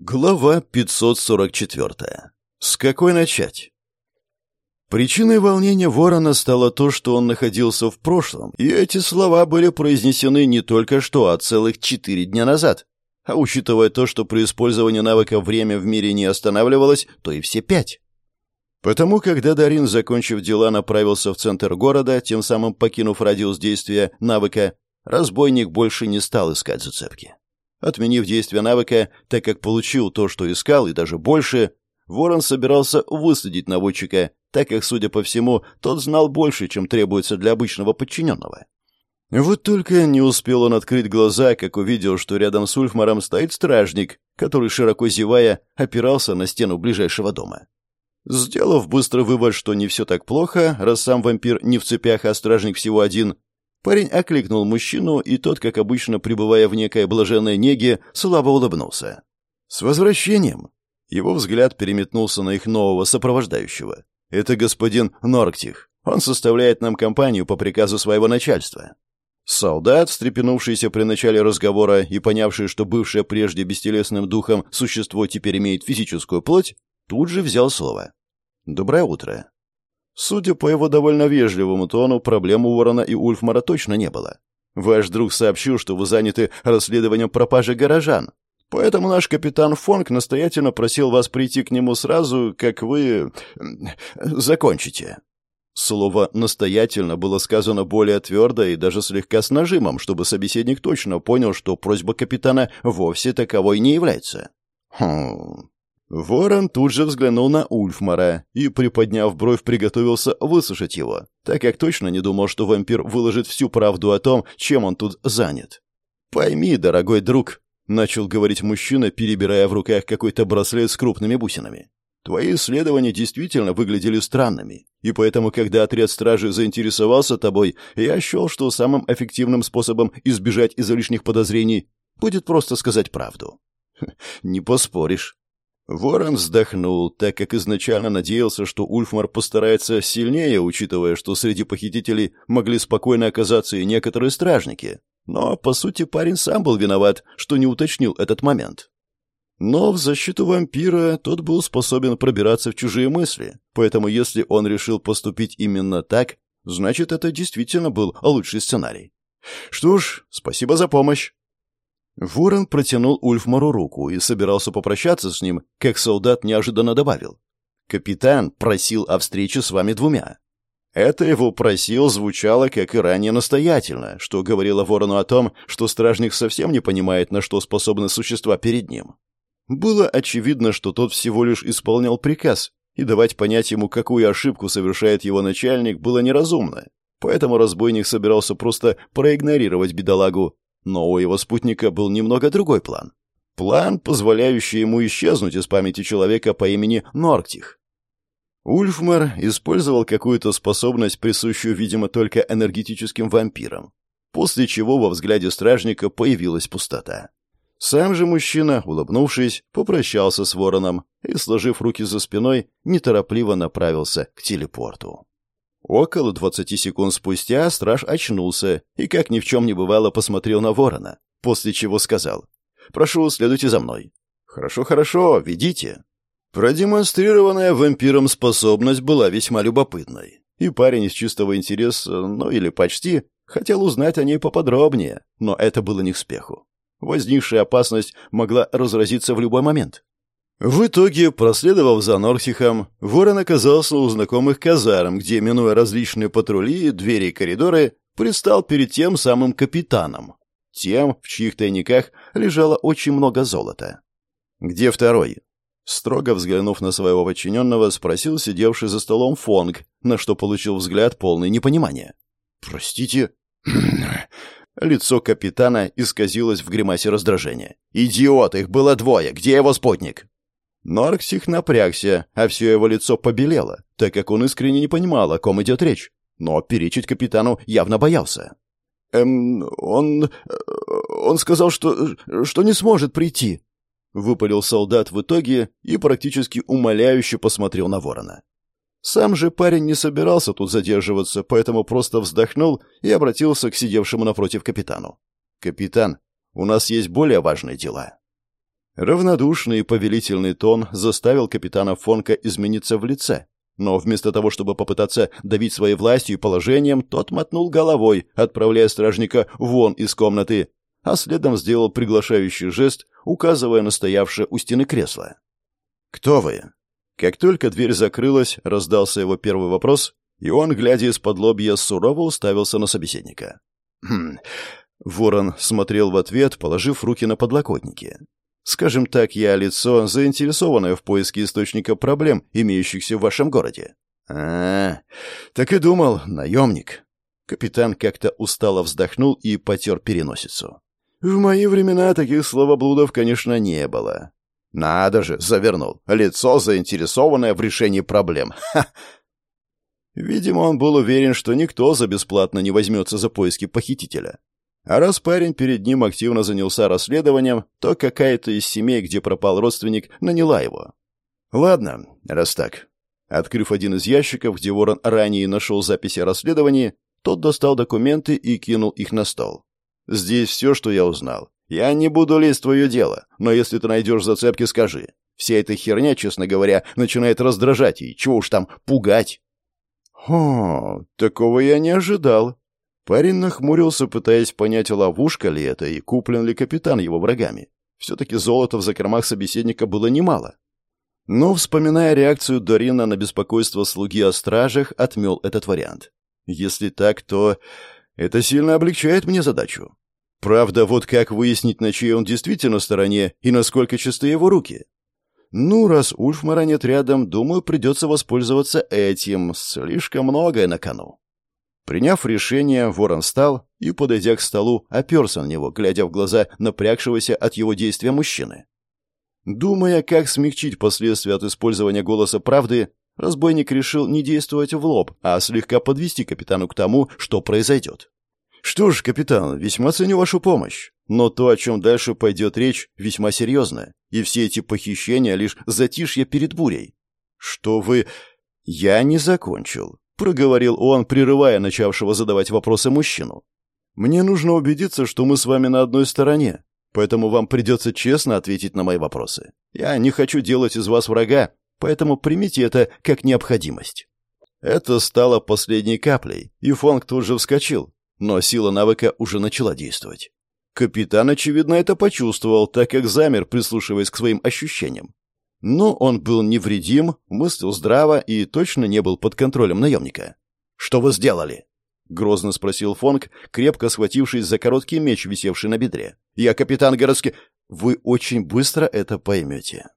Глава 544. С какой начать? Причиной волнения Ворона стало то, что он находился в прошлом, и эти слова были произнесены не только что, а целых четыре дня назад. А учитывая то, что при использовании навыка время в мире не останавливалось, то и все пять. Потому, когда Дарин, закончив дела, направился в центр города, тем самым покинув радиус действия навыка, разбойник больше не стал искать зацепки. Отменив действие навыка, так как получил то, что искал, и даже больше, Ворон собирался высадить наводчика, так как, судя по всему, тот знал больше, чем требуется для обычного подчиненного. Вот только не успел он открыть глаза, как увидел, что рядом с Ульфмаром стоит стражник, который, широко зевая, опирался на стену ближайшего дома. Сделав быстрый вывод, что не все так плохо, раз сам вампир не в цепях, а стражник всего один, Парень окликнул мужчину, и тот, как обычно, пребывая в некой блаженной неге, слабо улыбнулся. «С возвращением!» Его взгляд переметнулся на их нового сопровождающего. «Это господин Норктих. Он составляет нам компанию по приказу своего начальства». Солдат, встрепенувшийся при начале разговора и понявший, что бывшее прежде бестелесным духом существо теперь имеет физическую плоть, тут же взял слово. «Доброе утро. Судя по его довольно вежливому тону, проблем у Ворона и Ульфмара точно не было. Ваш друг сообщил, что вы заняты расследованием пропажи горожан. Поэтому наш капитан Фонг настоятельно просил вас прийти к нему сразу, как вы... закончите». Слово «настоятельно» было сказано более твердо и даже слегка с нажимом, чтобы собеседник точно понял, что просьба капитана вовсе таковой не является. «Хм... Ворон тут же взглянул на Ульфмара и, приподняв бровь, приготовился высушить его, так как точно не думал, что вампир выложит всю правду о том, чем он тут занят. «Пойми, дорогой друг», — начал говорить мужчина, перебирая в руках какой-то браслет с крупными бусинами. «Твои исследования действительно выглядели странными, и поэтому, когда отряд стражи заинтересовался тобой, я счел, что самым эффективным способом избежать излишних подозрений будет просто сказать правду». «Не поспоришь», Ворон вздохнул, так как изначально надеялся, что Ульфмар постарается сильнее, учитывая, что среди похитителей могли спокойно оказаться и некоторые стражники. Но, по сути, парень сам был виноват, что не уточнил этот момент. Но в защиту вампира тот был способен пробираться в чужие мысли, поэтому если он решил поступить именно так, значит, это действительно был лучший сценарий. Что ж, спасибо за помощь. Ворон протянул Ульфмару руку и собирался попрощаться с ним, как солдат неожиданно добавил. «Капитан просил о встрече с вами двумя». Это его просил звучало, как и ранее, настоятельно, что говорило Ворону о том, что стражник совсем не понимает, на что способны существа перед ним. Было очевидно, что тот всего лишь исполнял приказ, и давать понять ему, какую ошибку совершает его начальник, было неразумно. Поэтому разбойник собирался просто проигнорировать бедолагу но у его спутника был немного другой план. План, позволяющий ему исчезнуть из памяти человека по имени Норктих. Ульфмар использовал какую-то способность, присущую, видимо, только энергетическим вампирам, после чего во взгляде стражника появилась пустота. Сам же мужчина, улыбнувшись, попрощался с вороном и, сложив руки за спиной, неторопливо направился к телепорту. Около двадцати секунд спустя страж очнулся и, как ни в чем не бывало, посмотрел на ворона, после чего сказал «Прошу, следуйте за мной». «Хорошо, хорошо, ведите». Продемонстрированная вампиром способность была весьма любопытной, и парень из чистого интереса, ну или почти, хотел узнать о ней поподробнее, но это было не к спеху. Возникшая опасность могла разразиться в любой момент. В итоге, проследовав за Норсихом, Ворон оказался у знакомых казарм, где, минуя различные патрули, двери и коридоры, предстал перед тем самым капитаном. Тем, в чьих тайниках лежало очень много золота. «Где второй?» Строго взглянув на своего подчиненного, спросил сидевший за столом Фонг, на что получил взгляд полный непонимания. «Простите?» Лицо капитана исказилось в гримасе раздражения. «Идиот! Их было двое! Где его спутник?» Норксих напрягся, а все его лицо побелело, так как он искренне не понимал, о ком идет речь. Но перечить капитану явно боялся. «Эм, он... он сказал, что... что не сможет прийти», — выпалил солдат в итоге и практически умоляюще посмотрел на ворона. Сам же парень не собирался тут задерживаться, поэтому просто вздохнул и обратился к сидевшему напротив капитану. «Капитан, у нас есть более важные дела». Равнодушный и повелительный тон заставил капитана Фонка измениться в лице. Но вместо того, чтобы попытаться давить своей властью и положением, тот мотнул головой, отправляя стражника вон из комнаты, а следом сделал приглашающий жест, указывая на стоявшее у стены кресло. «Кто вы?» Как только дверь закрылась, раздался его первый вопрос, и он, глядя из-под лобья, сурово уставился на собеседника. «Хм...» Ворон смотрел в ответ, положив руки на подлокотники. Скажем так, я лицо, заинтересованное в поиске источника проблем, имеющихся в вашем городе. А, так и думал, наемник. Капитан как-то устало вздохнул и потер переносицу. В мои времена таких словоблудов, конечно, не было. Надо же, завернул. Лицо, заинтересованное в решении проблем. Ха! Видимо, он был уверен, что никто за бесплатно не возьмется за поиски похитителя. А раз парень перед ним активно занялся расследованием, то какая-то из семей, где пропал родственник, наняла его. Ладно, раз так. Открыв один из ящиков, где Ворон ранее нашел записи расследовании, тот достал документы и кинул их на стол. «Здесь все, что я узнал. Я не буду лезть в твое дело, но если ты найдешь зацепки, скажи. Вся эта херня, честно говоря, начинает раздражать, и чего уж там пугать». «О, такого я не ожидал», Парень нахмурился, пытаясь понять, ловушка ли это и куплен ли капитан его врагами. Все-таки золота в закромах собеседника было немало. Но, вспоминая реакцию Дорина на беспокойство слуги о стражах, отмел этот вариант. Если так, то это сильно облегчает мне задачу. Правда, вот как выяснить, на чьей он действительно стороне и насколько чисты его руки? Ну, раз Ульфмара нет рядом, думаю, придется воспользоваться этим. Слишком многое на кону. Приняв решение, ворон встал и, подойдя к столу, оперся на него, глядя в глаза напрягшегося от его действия мужчины. Думая, как смягчить последствия от использования голоса правды, разбойник решил не действовать в лоб, а слегка подвести капитану к тому, что произойдет. «Что ж, капитан, весьма ценю вашу помощь, но то, о чем дальше пойдет речь, весьма серьезно, и все эти похищения — лишь затишье перед бурей. Что вы...» «Я не закончил проговорил он, прерывая начавшего задавать вопросы мужчину. Мне нужно убедиться, что мы с вами на одной стороне, поэтому вам придется честно ответить на мои вопросы. Я не хочу делать из вас врага, поэтому примите это как необходимость. Это стало последней каплей, и Фонг тут же вскочил, но сила навыка уже начала действовать. Капитан, очевидно, это почувствовал, так как замер, прислушиваясь к своим ощущениям. Но он был невредим, мыслил здраво и точно не был под контролем наемника. «Что вы сделали?» — грозно спросил Фонг, крепко схватившись за короткий меч, висевший на бедре. «Я капитан городский...» «Вы очень быстро это поймете».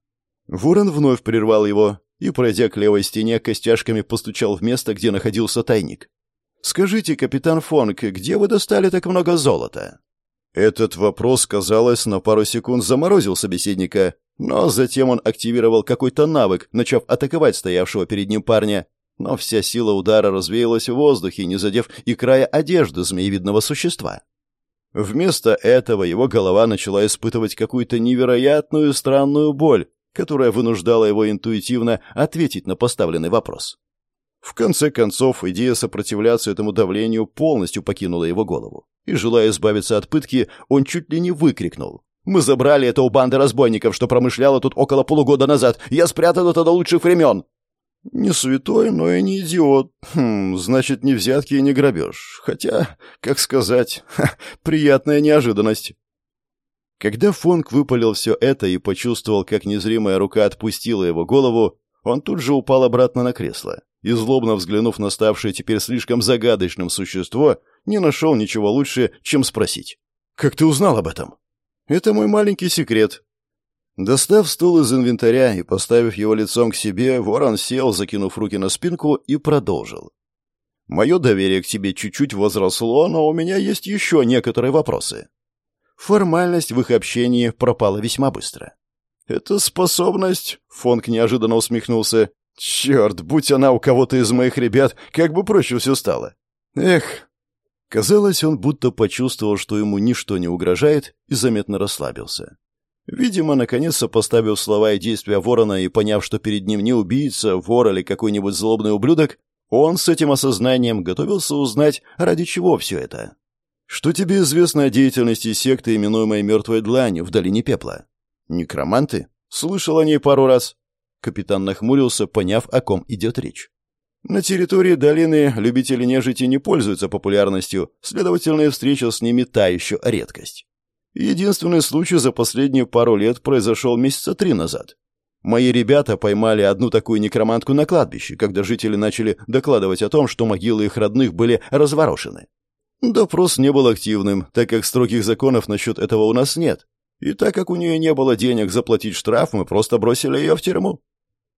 Ворон вновь прервал его и, пройдя к левой стене, костяшками постучал в место, где находился тайник. «Скажите, капитан Фонг, где вы достали так много золота?» Этот вопрос, казалось, на пару секунд заморозил собеседника, но затем он активировал какой-то навык, начав атаковать стоявшего перед ним парня. Но вся сила удара развеялась в воздухе, не задев и края одежды змеевидного существа. Вместо этого его голова начала испытывать какую-то невероятную странную боль, которая вынуждала его интуитивно ответить на поставленный вопрос. В конце концов, идея сопротивляться этому давлению полностью покинула его голову. И, желая избавиться от пытки, он чуть ли не выкрикнул. Мы забрали это у банды разбойников, что промышляла тут около полугода назад. Я спрятал это до лучших времен». «Не святой, но и не идиот. Хм, значит, не взятки и не грабеж. Хотя, как сказать, ха, приятная неожиданность». Когда Фонг выпалил все это и почувствовал, как незримая рука отпустила его голову, он тут же упал обратно на кресло и, злобно взглянув на ставшее теперь слишком загадочным существо, не нашел ничего лучше, чем спросить. «Как ты узнал об этом?» Это мой маленький секрет. Достав стул из инвентаря и поставив его лицом к себе, ворон сел, закинув руки на спинку, и продолжил. Мое доверие к тебе чуть-чуть возросло, но у меня есть еще некоторые вопросы. Формальность в их общении пропала весьма быстро. «Это способность...» — Фонк неожиданно усмехнулся. «Черт, будь она у кого-то из моих ребят, как бы проще все стало. Эх, Казалось, он будто почувствовал, что ему ничто не угрожает, и заметно расслабился. Видимо, наконец сопоставив слова и действия ворона и поняв, что перед ним не убийца, вор или какой-нибудь злобный ублюдок, он с этим осознанием готовился узнать, ради чего все это. «Что тебе известно о деятельности секты, именуемой «Мертвой дланью» в Долине Пепла?» Некроманты? Слышал о ней пару раз. Капитан нахмурился, поняв, о ком идет речь. На территории долины любители нежити не пользуются популярностью, следовательно, встреча с ними та еще редкость. Единственный случай за последние пару лет произошел месяца три назад. Мои ребята поймали одну такую некромантку на кладбище, когда жители начали докладывать о том, что могилы их родных были разворошены. Допрос не был активным, так как строгих законов насчет этого у нас нет. И так как у нее не было денег заплатить штраф, мы просто бросили ее в тюрьму.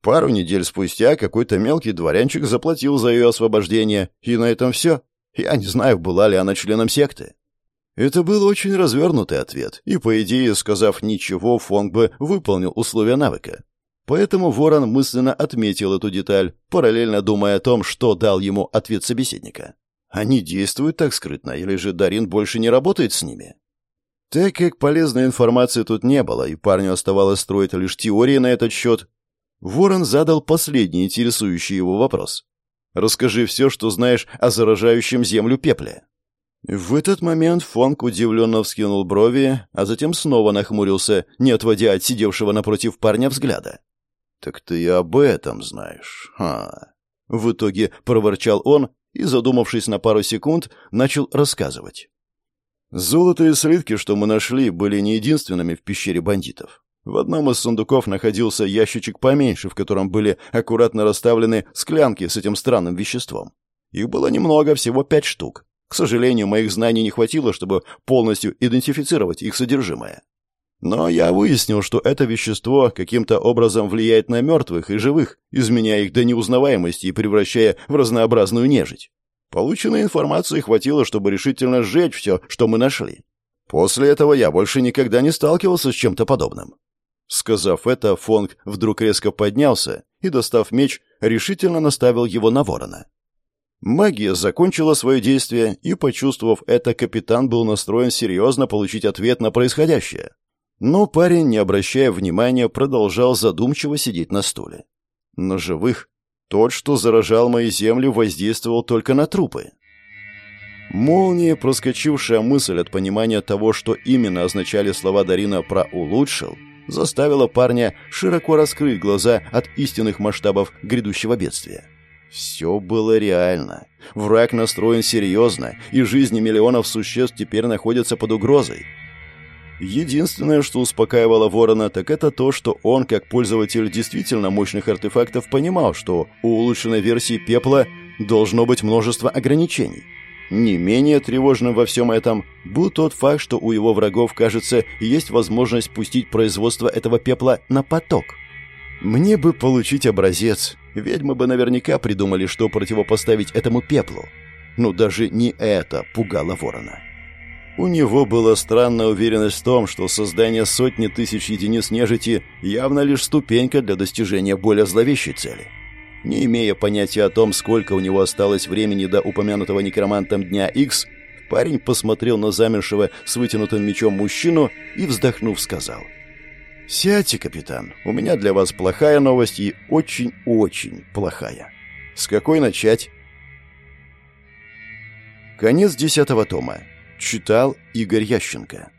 Пару недель спустя какой-то мелкий дворянчик заплатил за ее освобождение, и на этом все. Я не знаю, была ли она членом секты. Это был очень развернутый ответ, и, по идее, сказав ничего, Фонг бы выполнил условия навыка. Поэтому Ворон мысленно отметил эту деталь, параллельно думая о том, что дал ему ответ собеседника. Они действуют так скрытно, или же Дарин больше не работает с ними? Так как полезной информации тут не было, и парню оставалось строить лишь теории на этот счет, Ворон задал последний интересующий его вопрос. «Расскажи все, что знаешь о заражающем землю пепле». В этот момент Фонг удивленно вскинул брови, а затем снова нахмурился, не отводя от сидевшего напротив парня взгляда. «Так ты и об этом знаешь, а?» В итоге проворчал он и, задумавшись на пару секунд, начал рассказывать. Золото и слитки, что мы нашли, были не единственными в пещере бандитов. В одном из сундуков находился ящичек поменьше, в котором были аккуратно расставлены склянки с этим странным веществом. Их было немного, всего пять штук. К сожалению, моих знаний не хватило, чтобы полностью идентифицировать их содержимое. Но я выяснил, что это вещество каким-то образом влияет на мертвых и живых, изменяя их до неузнаваемости и превращая в разнообразную нежить. Полученной информации хватило, чтобы решительно сжечь все, что мы нашли. После этого я больше никогда не сталкивался с чем-то подобным. Сказав это, Фонг вдруг резко поднялся и, достав меч, решительно наставил его на ворона. Магия закончила свое действие, и, почувствовав это, капитан был настроен серьезно получить ответ на происходящее. Но парень, не обращая внимания, продолжал задумчиво сидеть на стуле. На живых тот, что заражал мои земли, воздействовал только на трупы. Молния, проскочившая мысль от понимания того, что именно означали слова Дарина про «улучшил», заставила парня широко раскрыть глаза от истинных масштабов грядущего бедствия. Все было реально. Враг настроен серьезно, и жизни миллионов существ теперь находятся под угрозой. Единственное, что успокаивало Ворона, так это то, что он, как пользователь действительно мощных артефактов, понимал, что у улучшенной версии пепла должно быть множество ограничений. Не менее тревожным во всем этом был тот факт, что у его врагов, кажется, есть возможность пустить производство этого пепла на поток. Мне бы получить образец, ведьмы бы наверняка придумали, что противопоставить этому пеплу. Но даже не это пугало ворона. У него была странная уверенность в том, что создание сотни тысяч единиц нежити явно лишь ступенька для достижения более зловещей цели. Не имея понятия о том, сколько у него осталось времени до упомянутого некромантом дня X, парень посмотрел на замершего с вытянутым мечом мужчину и, вздохнув, сказал. «Сядьте, капитан, у меня для вас плохая новость и очень-очень плохая. С какой начать?» Конец десятого тома. Читал Игорь Ященко.